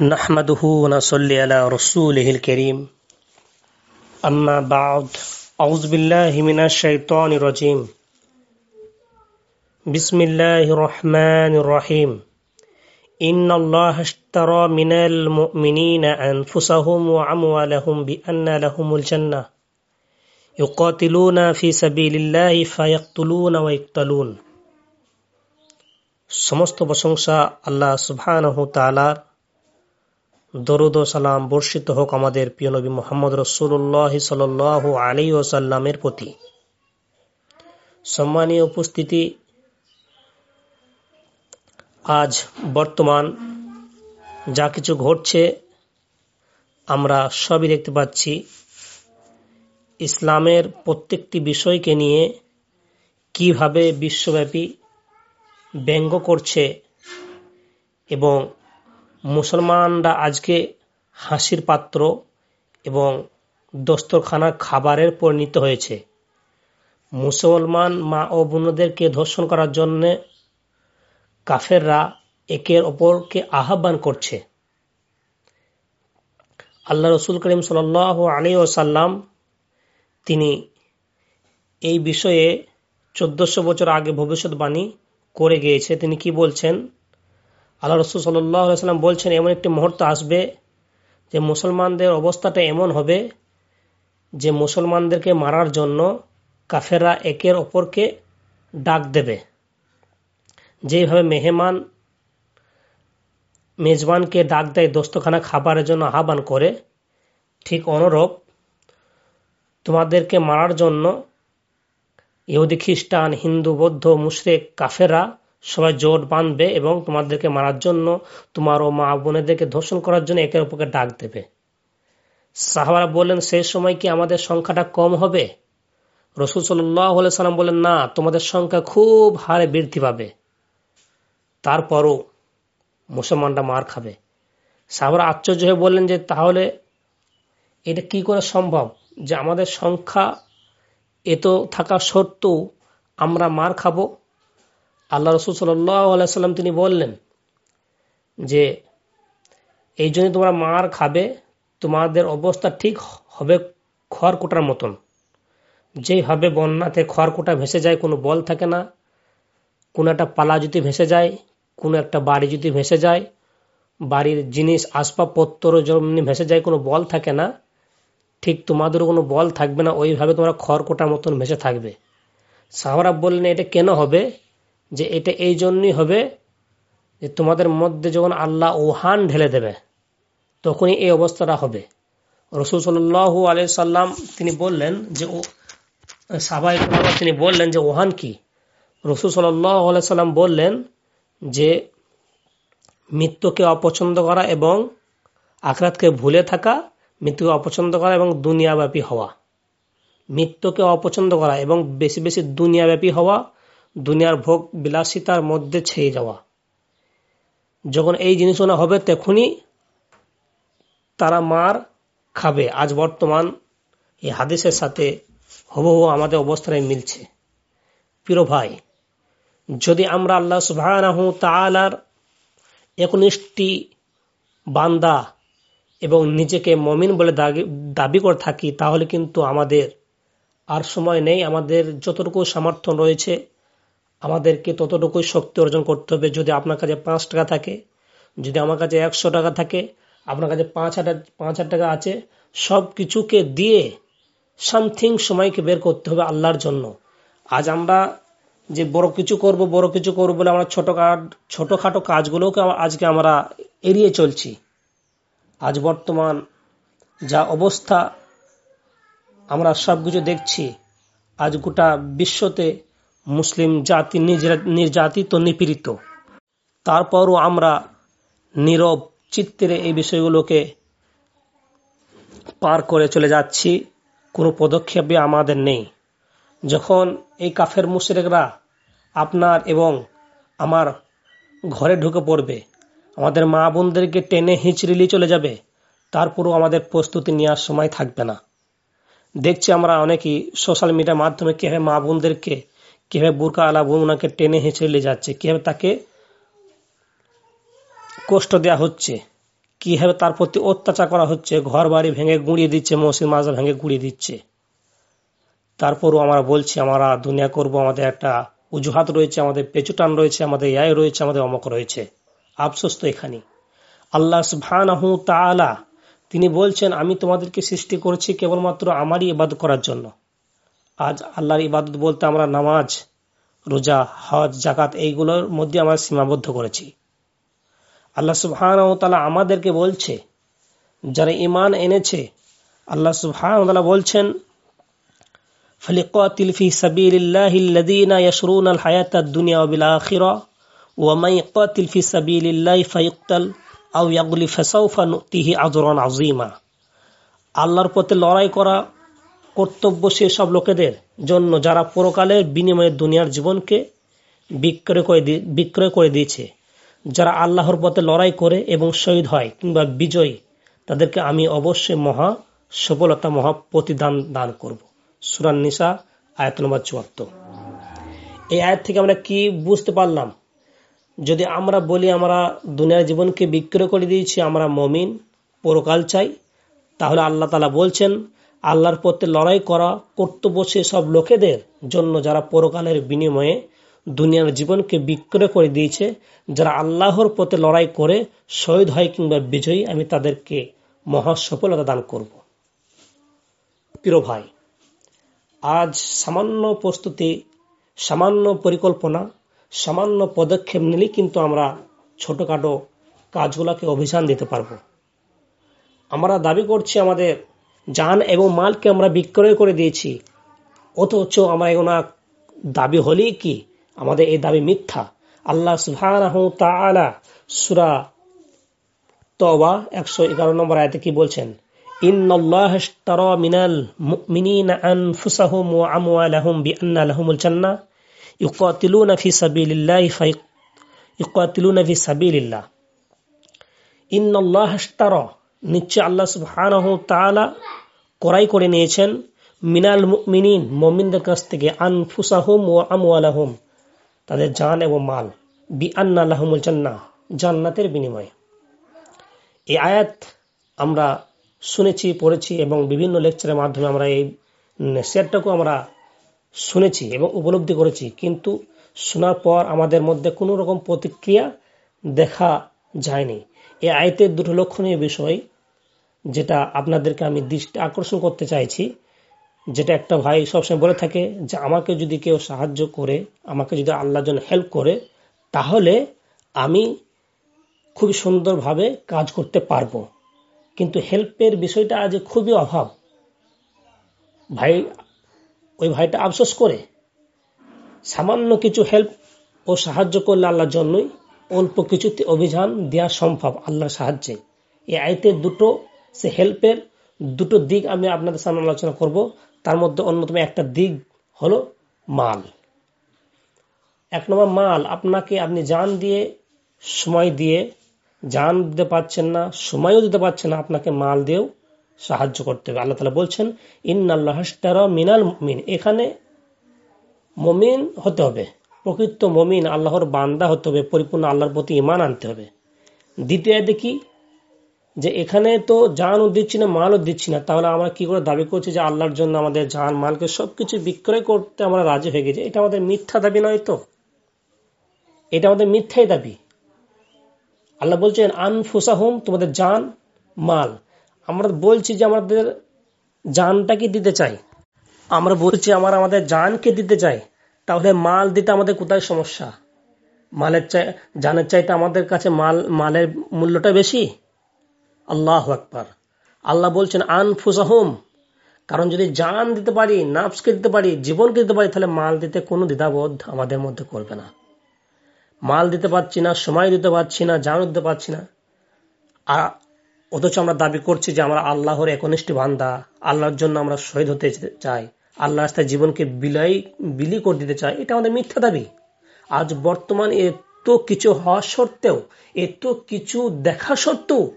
نحمده ونصلي على رسوله الكريم أما بعد أعوذ بالله من الشيطان الرجيم بسم الله الرحمن الرحيم إن الله اشترى من المؤمنين أنفسهم وأموالهم بأن لهم الجنة يقاتلون في سبيل الله فيقتلون ويقتلون সমস্ত প্রশংসা আল্লাহ সুবহানাহু তাআলার দরুদ সালাম বর্ষিত হোক আমাদের প্রিয় নবী মোহাম্মদ রসুল্লাহ সাল আলী ওসাল্লামের প্রতি। সম্মানীয় উপস্থিতি, আজ বর্তমান যা কিছু ঘটছে, আমরা সবই দেখতে পাচ্ছি। ইসলামের প্রত্যেকটি বিষয়কে নিয়ে কীভাবে বিশ্বব্যাপী ব্যঙ্গ করছে এবং মুসলমানরা আজকে হাসির পাত্র এবং দস্তরখানা খাবারের পরিণত হয়েছে। মুসলমান মা ও বোনদেরকে ধর্ষণ করার জন্য কাফেররা একের অপরকে আহ্বান করছে। আল্লাহ রসুল করিম সাল আলী ওসাল্লাম তিনি এই বিষয়ে চোদ্দশো বছর আগে ভবিষ্যৎবাণী করে গিয়েছে। তিনি কি বলছেন? আল্লাহ রসুল সাল্লাম বলছেন, এমন একটি মুহূর্ত আসবে যে মুসলমানদের অবস্থাটা এমন হবে যে মুসলমানদেরকে মারার জন্য কাফেরা একের অপরকে ডাক দেবে। যেভাবে মেহমান, মেজবানকে ডাক দেয় দোস্তখানা খাবারের জন্য আহ্বান করে, ঠিক অনুরূপ তোমাদেরকে মারার জন্য ইহুদি, খ্রিস্টান, হিন্দু, বৌদ্ধ, মুশরেক কাফেরা সবাই জোট বাঁধবে এবং তোমাদেরকে মারার জন্য তোমার ও মা বোনেদেরকে ধর্ষণ করার জন্য একের অপরকে ডাক দেবে। সাহাবারা বললেন সেই সময় কি আমাদের সংখ্যাটা কম হবে? রসুল সাল্লাম বললেন, না, তোমাদের সংখ্যা খুব হারে বৃদ্ধি পাবে। তারপরও মুসলমানরা মার খাবে। সাহাবারা আশ্চর্য হয়ে বললেন যে, তাহলে এটা কি করে সম্ভব যে আমাদের সংখ্যা এত থাকা সত্ত্বেও আমরা মার খাব? আল্লাহ রসুল সাল্লাম তিনি বললেন যে, এই জন্য তোমরা মার খাবে, তোমাদের অবস্থা ঠিক হবে খড়কুটার মতন। যেভাবে বন্যাতে খড়কুটা ভেসে যায়, কোনো বল থাকে না। কোনো একটা পালা যদি ভেসে যায়, কোনো একটা বাড়ি যদি ভেসে যায়, বাড়ির জিনিস, আসবাবপত্র যেমনি ভেসে যায়, কোনো বল থাকে না। ঠিক তোমাদেরও কোনো বল থাকবে না, ওইভাবে তোমরা খড়কোটার মতন ভেসে থাকবে। সাহরা বললেন, এটা কেন হবে? যে এটা এই জন্যই হবে যে তোমাদের মধ্যে যখন আল্লাহ ওহান ঢেলে দেবে, তখনই এই অবস্থাটা হবে। রসুল সাল্লু আলি সাল্লাম তিনি বললেন যে সাবাই তিনি বললেন যে ওহান কি? রসুল সাল্লাহ সাল্লাম বললেন যে মৃত্যুকে অপছন্দ করা এবং আখরাতকে ভুলে থাকা, মৃত্যুকে অপছন্দ করা এবং দুনিয়াব্যাপী হওয়া। মৃত্যুকে অপছন্দ করা এবং বেশি বেশি দুনিয়াব্যাপী হওয়া দুনিয়ার ভোগ বিলাসিতার মধ্যে ছেয়ে যাওয়া। যখন এই জিনিসগুলো হবে, তখনই তারা মার খাবে। আজ বর্তমান এই হাদিসের সাথে হবহু আমাদের অবস্থায় মিলছে। প্রিয় ভাই, যদি আমরা আল্লাহ সুবাহ তালার একনিষ্ঠটি বান্দা এবং নিজেকে মমিন বলে দাবি করে থাকি, তাহলে কিন্তু আমাদের আর সময় নেই। আমাদের যতটুকু সামর্থ্য রয়েছে আমাদেরকে ততটুকুই শক্তি অর্জন করতে হবে। যদি আপনার কাছে পাঁচ টাকা থাকে, যদি আমার কাছে একশো টাকা থাকে, আপনার কাছে পাঁচ হাজার পাঁচ হাজার টাকা আছে সব কিছুকে দিয়ে সামথিং সময়কে বের করতে হবে আল্লাহর জন্য। আজ আমরা যে বড় কিছু করব, বড় কিছু করব বলে আমরা ছোট ছোটোখাটো কাজগুলোকে আজকে আমরা এড়িয়ে চলছি। আজ বর্তমান যা অবস্থা, আমরা সব কিছু দেখছি, আজ গোটা বিশ্বতে মুসলিম জাতি নির্যাতিত, নিপীড়িত। তারপরও আমরা নীরব চিত্রে এই বিষয়গুলোকে পার করে চলে যাচ্ছি। কোনো পদক্ষেপে আমাদের নেই। যখন এই কাফের মুশরেকরা আপনার এবং আমার ঘরে ঢুকে পড়বে, আমাদের মা বোনদেরকে টেনে হিঁচড়িলি চলে যাবে, তারপরও আমাদের প্রস্তুতি নেওয়ার সময় থাকবে না। দেখছি আমরা অনেকেই সোশ্যাল মিডিয়ার মাধ্যমে কীভাবে মা বোনদেরকে কীভাবে বুরকা আলা বোনাকে টেনে হেঁচড়ে যাচ্ছে কীভাবে তাকে কষ্ট দেয়া হচ্ছে কীভাবে তার প্রতি অত্যাচার করা হচ্ছে ঘর বাড়ি ভেঙে গুঁড়িয়ে দিচ্ছে মসজিদ মাজা ভেঙে গুঁড়িয়ে দিচ্ছে তারপরও আমরা বলছি আমরা দুনিয়া করব আমাদের একটা অজুহাত রয়েছে আমাদের পেচুটান রয়েছে আমাদের ইয়ায় রয়েছে আমাদের অমক রয়েছে আফসোস তো এখানে আল্লাহ সুবহানাহু তাআলা তিনি বলছেন আমি তোমাদেরকে সৃষ্টি করেছি কেবলমাত্র আমারই ইবাদত করার জন্য আজ আল্লাহর ইবাদত বলতে আমরা নামাজ রোজা হজ জাকাত এইগুলোর মধ্যে আমরা সীমাবদ্ধ করেছি আল্লাহ সুবহান আমাদেরকে বলছে যারা ইমান এনেছে আল্লাহ সুবহান বলছেন فليقاتل في سبيل الله الذين يشرون الحياة الدنيا بالآخرة ومن يقاتل في سبيل الله فيقتل أو يغلي فسوف نؤتيه أجرا عظيما আল্লাহর পথে লড়াই করা কর্তব্য সেসব লোকেদের জন্য যারা পরকালের বিনিময়ে দুনিয়ার জীবনকে বিক্রয় করে বিক্রয় করে দিয়েছে। যারা আল্লাহর পথে লড়াই করে এবং শহীদ হয় কিংবা বিজয়ী, তাদেরকে আমি অবশ্যই মহা সফলতা, মহা প্রতিদান দান করব। সুরান নিসা, আয়াত নম্বর চুয়াত্তর। এই আয়াত থেকে আমরা কি বুঝতে পারলাম? যদি আমরা বলি আমরা দুনিয়ার জীবনকে বিক্রয় করে দিয়েছি, আমরা মমিন, পরকাল চাই, তাহলে আল্লাহ তালা বলছেন আল্লাহর পথে লড়াই করা কর্তব্য সব লোকেদের জন্য যারা পরকালের বিনিময়ে দুনিয়ার জীবনকে বিক্রয় করে দিয়েছে, যারা আল্লাহর পথে লড়াই করে শহীদ হয় কিংবা বিজয়ী, আমি তাদেরকে মহা সফলতা দান করব। প্রিয় ভাই, আজ সামান্য প্রস্তুতি, সামান্য পরিকল্পনা, সামান্য পদক্ষেপ নিলেই কিন্তু আমরা ছোটখাটো কাজগুলোকে অভিযান দিতে পারব। আমরা দাবি করছি আমাদের যান এবং মালকে আমরা বিক্রয় করে দিয়েছি। অথচ আমরা এগুলো দাবি হলেই কি? আমাদের এই দাবি মিথ্যা। আল্লাহ সুহানা সুরা তবা একশো এগারো নম্বর আয়তে কি বলছেন? মিনাল ইন্নাল্লাহ ইশতারা নিশ্চয় আল্লাহ সুবহানাহু তাআলা করাই করে নিয়েছেন। মিনাল মুমিনিন, মুমিনদের কাছ থেকে আনফুসাহুম ওয়া আমওয়ালাহুম, তাদের জান এবং মাল। বি আন্না আল্লাহমুল জান্না, জান্নাতের বিনিময়ে। এই আয়াত আমরা শুনেছি, পড়েছি এবং বিভিন্ন লেকচারের মাধ্যমে আমরা এই শেয়ারটাকেও আমরা শুনেছি এবং উপলব্ধি করেছি। কিন্তু শোনার পর আমাদের মধ্যে কোনো রকম প্রতিক্রিয়া দেখা যায়নি। এই আয়তের দুটো লক্ষণীয় বিষয় যেটা আপনাদেরকে আমি দৃষ্টি আকর্ষণ করতে চাইছি, যেটা একটা ভাই সবসময় বলে থাকে যে, আমাকে যদি কেউ সাহায্য করে, আমাকে যদি আল্লাহর জন্য হেল্প করে, তাহলে আমি খুব সুন্দরভাবে কাজ করতে পারব। কিন্তু হেল্পের বিষয়টা আজ খুবই অভাব। ভাই, ওই ভাইটা আফসোস করে। সামান্য কিছু হেল্প ও সাহায্য করলে আল্লাহর জন্যই অল্প কিছুতে অভিযান দেওয়া সম্ভব, আল্লাহর সাহায্যে। এই আয়তের দুটো সে হেল্পের দুটো দিক আমি আপনাদের সামনে আলোচনা করব। তার মধ্যে অন্যতম একটা দিক হলো মাল। এক নম্বর মাল, আপনাকে আপনি জান দিয়ে, সময় দিয়ে জান দিতে পারছেন না, সময়ও দিতে পারছেন না আপনাকে মাল দিয়েও সাহায্য করতে হবে। আল্লাহ তালা বলছেন ইন আল্লাহ মিনাল মিন এখানে মমিন হতে হবে। প্রকৃত মমিন আল্লাহর বান্দা হতে হবে, পরিপূর্ণ আল্লাহর প্রতি ইমান আনতে হবে। দ্বিতীয় দেখি যে এখানে তো জানও দিচ্ছি না মালও দিচ্ছি না। তাহলে আমরা কি করে দাবি করছি যে আল্লাহর জন্য আমাদের জান, মালকে সবকিছু বিক্রয় করতে আমরা রাজি হয়ে গেছি? এটা আমাদের মিথ্যা দাবি নয় তো? এটা আমাদের মিথ্যাই দাবি। আল্লাহ বলছেন, আনফুসাহুম, তোমাদের জান, মাল। আমরা বলছি যে আমাদের জানটাকে দিতে চাই? আমরা বলছি আমরা আমাদের জানকে দিতে চাই। তাহলে মাল দিতে আমাদের কোথায় সমস্যা? মালের চাই, জানের চাইতে আমাদের কাছে মাল, মালের মূল্যটা বেশি? আল্লাহ আকবার। আল্লাহ বলছেন, আনফুসাহুম। কারণ যদি জান দিতে পারি, নাফসকে দিতে পারি, জীবনকে দিতে পারি, তাহলে মাল দিতে কোনো দ্বিধাবোধ আমাদের মধ্যে করবে না। মাল দিতে পারছি না, সময় দিতে পারছি না, জান দিতে পারছি না। আর অথচ আমরা দাবি করছি যে আমরা আল্লাহর একনিষ্ঠ বান্দা, আল্লাহর জন্য আমরা শহীদ হতে চাই আল্লাহ রাস্তায় জীবনকে বিলাই, বিলি করে দিতে চাই, এটা আমাদের মিথ্যা দাবি। আজ বর্তমান এত কিছু হওয়া সত্ত্বেও, এত কিছু দেখা সত্ত্বেও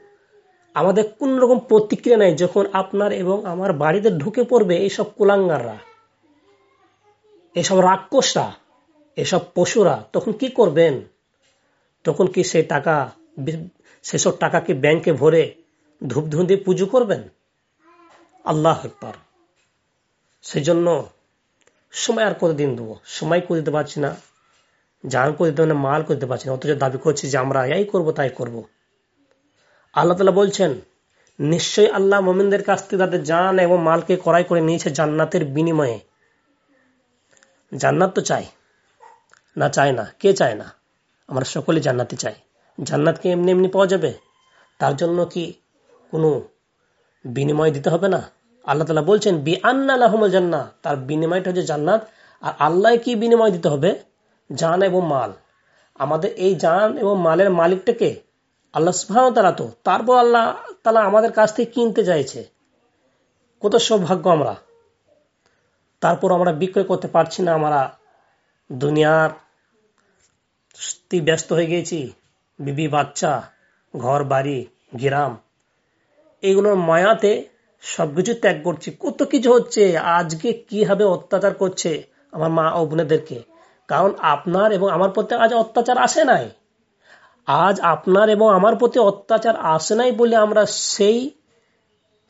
আমাদের কোন রকম প্রতিক্রিয়া নাই যখন আপনার এবং আমার বাড়িতে ঢুকে পড়বে এইসব কুলাঙ্গাররা এসব রাক্ষসরা এসব পশুরা, তখন কি করবেন? তখন কি সেই টাকা সেসব টাকাকে ব্যাংকে ভরে ধূপ ধুন দিয়ে পুজো করবেন? আল্লাহ একবার সেই জন্য সময় আর কতদিন দেবো? সময় করে দিতে পারছি না। জান করে দিতে মানে মাল করতে পারছি না। অথচ দাবি করছি যে আমরা এই করব, তাই করব। আল্লাহ তালা বলছেন, নিশ্চয়ই আল্লাহ মোমিনদের কাছ থেকে তাদের জান এবং মালকে করাই করে নিয়েছে জান্নাতের বিনিময়ে। জান্নাত তো চাই না চায় না, কে চায় না? আমরা সকলে জান্নাতে চাই। জান্নাতকে এমনি এমনি পাওয়া যাবে? তার জন্য কি কোনো বিনিময় দিতে হবে না? আল্লাহ তালা বলছেন বি আন্না জান্না তার বিনিময়টা হচ্ছে জান্নাত। আর আল্লাহ কি বিনিময় দিতে হবে? জান এবং মাল। আমাদের এই জান এবং মালের মালিকটাকে আল্লাহ সুহান তারা তো, তারপর আল্লাহ তালা আমাদের কাছ থেকে কিনতে চাইছে? কত সৌভাগ্য আমরা। তারপর আমরা বিক্রয় করতে পারছি না, আমরা দুনিয়ার ব্যস্ত হয়ে গেছি, বিবি, বাচ্চা, ঘর, বাড়ি, গ্রাম। এগুলোর মায়াতে সবকিছু ত্যাগ করছি। কত কিছু হচ্ছে, আজকে কীভাবে অত্যাচার করছে আমার মা ও বোনেদেরকে। কারণ আপনার এবং আমার প্রতি আজ অত্যাচার আসে নাই। আজ আপনার এবং আমার প্রতি অত্যাচার আসে নাই বলে আমরা সেই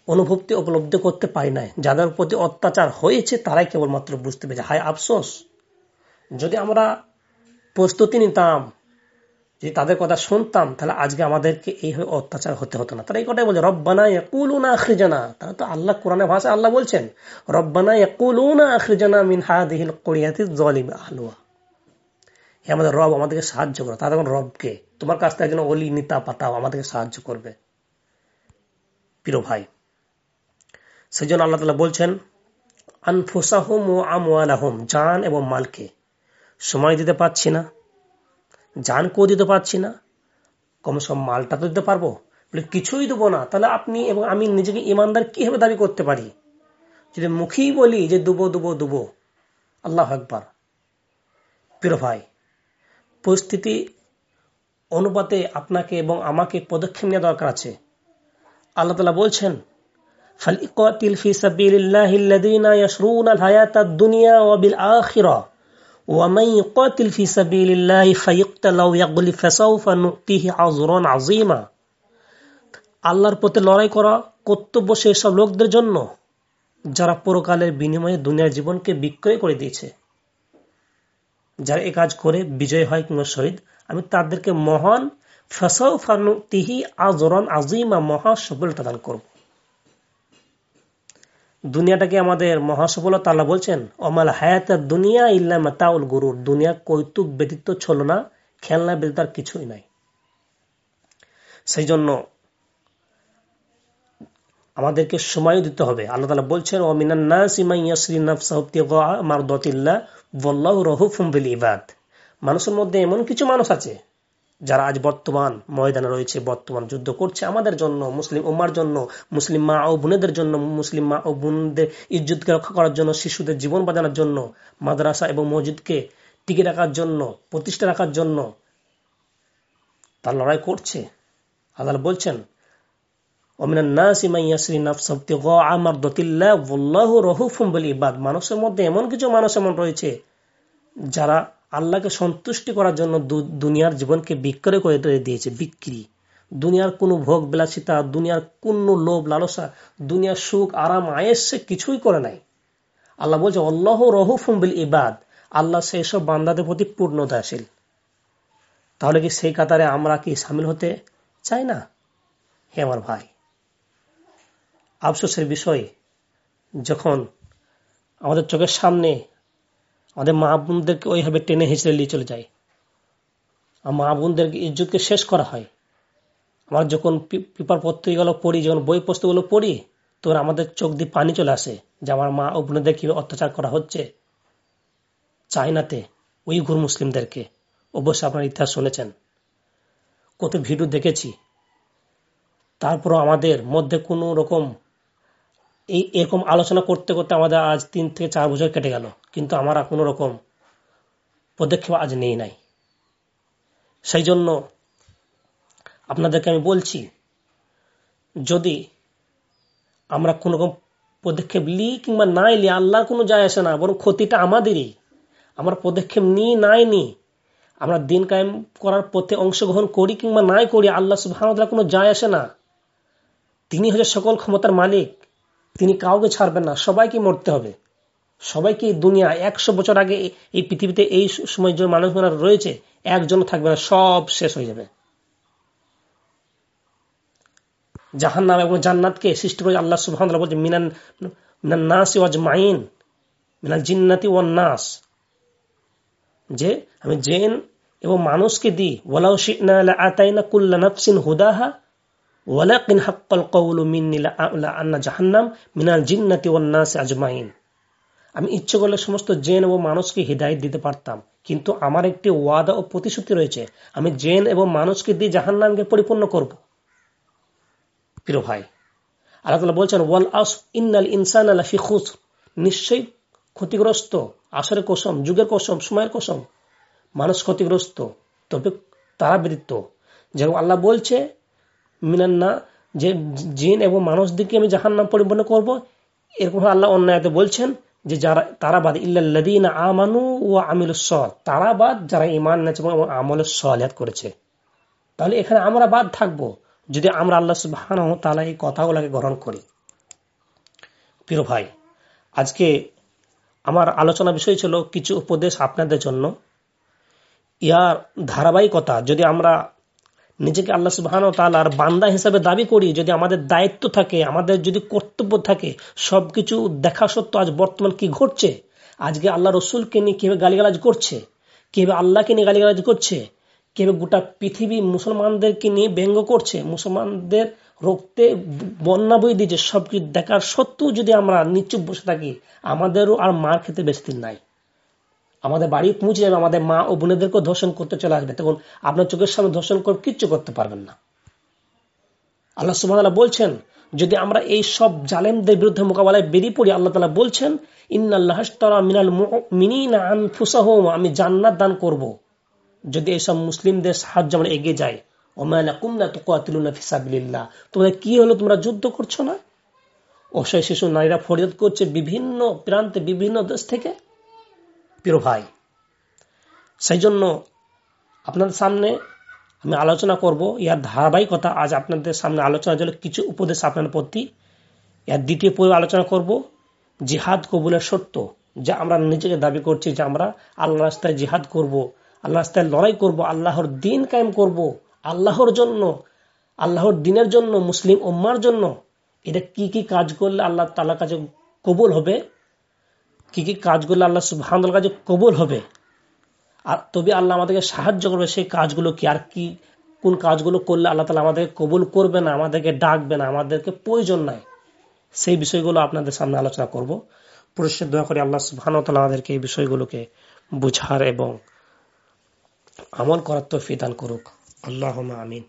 অনুভূতি উপলব্ধি করতে পারি নাই। যাদের প্রতি অত্যাচার হয়েছে, তারাই কেবলমাত্র বুঝতে পেরেছে। হায় আফসোস, যদি আমরা প্রস্তুতি নিতাম, যদি তাদের কথা শুনতাম, তাহলে আজকে আমাদেরকে এইভাবে অত্যাচার হতে হতো না। তারা এই কথাই বলছে, রব্বানা না আখরিজানা। তারা তো আল্লাহ কোরআনে ভাষা আল্লাহ বলছেন, রব্বানা না আখরিজানা মিন হাদিহিল কোরিয়াতি জলিম আহলুয়া হে আমাদের রব, আমাদেরকে সাহায্য করো। তারা তখন রবকে, তোমার কাছ থেকে একজন অলি, নিতা, পাতাও আমাদেরকে সাহায্য করবে। প্রিয় ভাই সেই জন্য আল্লাহ তালা বলছেন, আনফুসাহুম ও আমওয়ালাহুম, জান এবং মালকে সময় দিতে পারছি না, জান কেউ দিতে পারছি না কমসে কম মালটা তো দিতে পারব। বলে, কিছুই দেবো না। তাহলে আপনি এবং আমি নিজেকে ইমানদার কীভাবে দাবি করতে পারি? যদি মুখেই বলি যে, দুবো দুবো দুবো আল্লাহ একবার প্রিয় ভাই পরিস্থিতি অনুপাতে আপনাকে এবং আমাকে পদক্ষেপ নেওয়া দরকার আছে আল্লাহ তালা বলছেন فليقاتل في سبيل الله الذين يشرون الحياة الدنيا وبالآخرة ومن يقاتل في سبيل الله فيقتل أو يغلب فسوف نؤتيه عذرا عظيما আল্লাহর প্রতি লড়াই করা কর্তব্য সেই সব লোকদের জন্য যারা পরকালের বিনিময়ে দুনিয়ার জীবনকে বিক্রয় করে দিয়েছে যারা এ কাজ করে বিজয় হয় কিংবা শহীদ, আমি তাদেরকে মহান ফসাউ ফানুতিহি আজরন আজিমা মহা সফলতা দান করব। দুনিয়াটাকে আমাদের মহাসফলতা আল্লাহ বলছেন, অমাল হায়াত দুনিয়া ইল্লা মাতাউল গুরুর। দুনিয়া কৌতুক ব্যতীত ছিল না, খেলনা ব্যতীত আর কিছুই নাই। সেই জন্য আমাদেরকে সময় দিতে হবে। আল্লাহ তালা বলছেন অমিনান ইবাদ। মানুষের মধ্যে এমন কিছু মানুষ আছে, যারা আজ বর্তমান ময়দানে রয়েছে, বর্তমান যুদ্ধ করছে আমাদের জন্য, মুসলিম উম্মার জন্য, মুসলিম মা ও বোনেদের জন্য, মুসলিম মা ও বোনদের ইজ্জতকে রক্ষা করার জন্য, শিশুদের জীবন বাজানোর জন্য, মাদ্রাসা এবং মসজিদকে টিকে রাখার জন্য, প্রতিষ্ঠা রাখার জন্য তার লড়াই করছে। আল্লাহ বলছেন মানুষের মধ্যে এমন কিছু মানুষ এমন রয়েছে, যারা আল্লাহকে সন্তুষ্টি করার জন্য দুনিয়ার জীবনকে বিক্রয় করে দিয়েছে, বিক্রি। দুনিয়ার কোনো ভোগ বিলাসিতা, দুনিয়ার কোন লোভ লালসা, দুনিয়ার সুখ, আরাম, আয়েসে কিছুই করে নাই। আল্লাহ বলছে অল্লাহ রহুফুম বিল ইবাদ। আল্লাহ সেই সব বান্দাদের প্রতি পূর্ণতাশীল তাহলে কি সেই কাতারে আমরা কি সামিল হতে চাই না? হে আমার ভাই। আফসোসের বিষয়, যখন আমাদের চোখের সামনে আমাদের মা বোনদেরকে ওইভাবে টেনে হিঁচড়ে নিয়ে চলে যায়। আর মা বোনদেরকে ইজ্জতকে শেষ করা হয়। আমার যখন পেপার পত্রিকাগুলো পড়ি, যখন বই পুস্তকগুলো পড়ি, তখন আমাদের চোখ দিয়ে পানি চলে আসে যে আমার মা ও বোনদের কি অত্যাচার করা হচ্ছে। চায়নাতে ঘুর মুসলিমদেরকে। অবশ্যই আপনার ইতিহাস শুনেছেন। কত ভিডিও দেখেছি। তারপরও আমাদের মধ্যে কোনো রকম এই, এরকম আলোচনা করতে করতে আমাদের আজ তিন থেকে চার বছর কেটে গেল। কিন্তু আমরা কোনো রকম পদক্ষেপ আজ নেই নাই। সেই জন্য আপনাদেরকে আমি বলছি, যদি আমরা কোনো রকম পদক্ষেপ লি কিংবা নাই লি আল্লাহর কোনো যায় আসে না, বরং ক্ষতিটা আমাদেরই। আমরা পদক্ষেপ নিই নাই নি আমরা দিন কায়েম করার পথে অংশগ্রহণ করি কিংবা নাই করি, আল্লাহ সুবাহ কোনো যায় আসে না। তিনি হচ্ছে সকল ক্ষমতার মালিক। তিনি কাউকে ছাড়বেন না, সবাইকে মরতে হবে। সবাইকে দুনিয়া, একশো বছর আগে এই পৃথিবীতে এই সময় যে মানুষগুলো রয়েছে, একজন থাকবে না, সব শেষ হয়ে যাবে। জাহান নাম এবং জান্নাতকে সৃষ্টি করে আল্লাহ সুবাহ বলছে মিনান মিনান নাস ওয়াজ মাইন মিনাল জিন্নাতি ওয়ান নাস। যে, আমি জেন এবং মানুষকে দিই। ওয়ালাউ শিনা আতাইনা কুল্লা নাফসিন হুদাহা ওয়ালাকিন হাক্কাল কওলু মিন্নি আন্না জাহান্নাম মিনাল জিন্নাতি ওয়ান নাস আজমাইন। আমি ইচ্ছে করলে সমস্ত জেন এবং মানুষকে হৃদায়ত দিতে পারতাম, কিন্তু আমার একটি ওয়াদা ও প্রতিশ্রুতি রয়েছে, আমি জেন এবং মানুষকে দিয়ে জাহান্নামকে পরিপূর্ণ করব। প্রিয় ভাই, আল্লাহ বলছেন, ওয়াল আস, ইন্নাল ইনসান আল্লাহ ফিখুস নিশ্চয়ই ক্ষতিগ্রস্ত আসরের কসম, যুগের কসম, সময়ের কসম, মানুষ ক্ষতিগ্রস্ত, তবে তারা বৃত্ত যেরকম আল্লাহ বলছে মিনান্না, যে জিন এবং মানুষ দিকে আমি জাহান নাম পরিপূর্ণ করব, এরকম আল্লাহ অন্যায়তে বলছেন যে যারা, তারা বাদ ইল্লাদিন আমানু ও আমিল সল তারা বাদ যারা ইমান নেছে এবং আমল সলিয়াত করেছে। তাহলে এখানে আমরা বাদ থাকব, যদি আমরা আল্লাহ সুবাহান তাহলে এই কথাগুলোকে গ্রহণ করি। প্রিয় ভাই, আজকে আমার আলোচনা বিষয় ছিল কিছু উপদেশ আপনাদের জন্য। ইয়ার ধারাবাহিকতা, যদি আমরা নিজেকে আল্লাহ সুবাহান তালার বান্দা হিসাবে দাবি করি, যদি আমাদের দায়িত্ব থাকে, আমাদের যদি কর্তব্য থাকে, সবকিছু দেখা সত্ত্বেও আজ বর্তমান কি ঘটছে? আজকে আল্লাহ রসুলকে নিয়ে কীভাবে গালিগালাজ করছে? কীভাবে আল্লাহকে নিয়ে গালিগালাজ করছে? কীভাবে গোটা পৃথিবী মুসলমানদেরকে নিয়ে ব্যঙ্গ করছে? মুসলমানদের রক্তে বন্যা বই দিয়েছে, সবকিছু দেখার সত্ত্বেও যদি আমরা নিচুপ বসে থাকি, আমাদেরও আর মার খেতে বেশি দিন নাই। আমাদের বাড়ি পৌঁছে যাবে, আমাদের মা ও বোনেদেরকেও ধর্ষণ করতে চলে আসবে। তখন আপনার চোখের সামনে ধর্ষণ করে কিচ্ছু করতে পারবেন না। আল্লাহ সুবাহ বলছেন, যদি আমরা এই সব জালেমদের বিরুদ্ধে মোকাবেলায় বেরিয়ে পড়ি, আল্লাহ তালা বলছেন, ইন্নাল্লাহ মিনাল মিনিনা আমি জান্নাত দান করব। যদি এইসব মুসলিমদের সাহায্য আমরা এগিয়ে যাই তোমরা কি হলো? তোমরা যুদ্ধ করছ না? অসহায় শিশু নারীরা ফরিয়াদ করছে বিভিন্ন প্রান্তে, বিভিন্ন দেশ থেকে। প্রিয় ভাই সেই জন্য আপনাদের সামনে আমি আলোচনা করব। ইয়ার ধারাবাহিকতা আজ আপনাদের সামনে আলোচনা জন্য কিছু উপদেশ আপনার প্রতি। এর দ্বিতীয় পর্ব আলোচনা করব, জিহাদ কবুলের সত্য যা আমরা নিজেকে দাবি করছি যে আমরা আল্লাহ রাস্তায় জিহাদ করব আল্লাহ রাস্তায় লড়াই করব, আল্লাহর দিন কায়েম করব, আল্লাহর জন্য, আল্লাহর দিনের জন্য, মুসলিম উম্মার জন্য। এটা কি কি কাজ করলে আল্লাহ তালার কাছে কবুল হবে? কি কি কাজ করলে আল্লাহ সুবাহান কাছে কবুল হবে, আর তবে আল্লাহ আমাদেরকে সাহায্য করবে সেই কাজগুলো কি, আর কি, কোন কাজগুলো করলে আল্লাহ তালা আমাদেরকে কবুল করবে না, আমাদেরকে ডাকবে না, আমাদেরকে প্রয়োজন নাই, সেই বিষয়গুলো আপনাদের সামনে আলোচনা করব। পুরুষের দয়া করে আল্লাহ সুবাহান আমাদেরকে এই বিষয়গুলোকে বুঝার এবং আমল করার তো ফিদান করুক। আল্লাহ আমিন।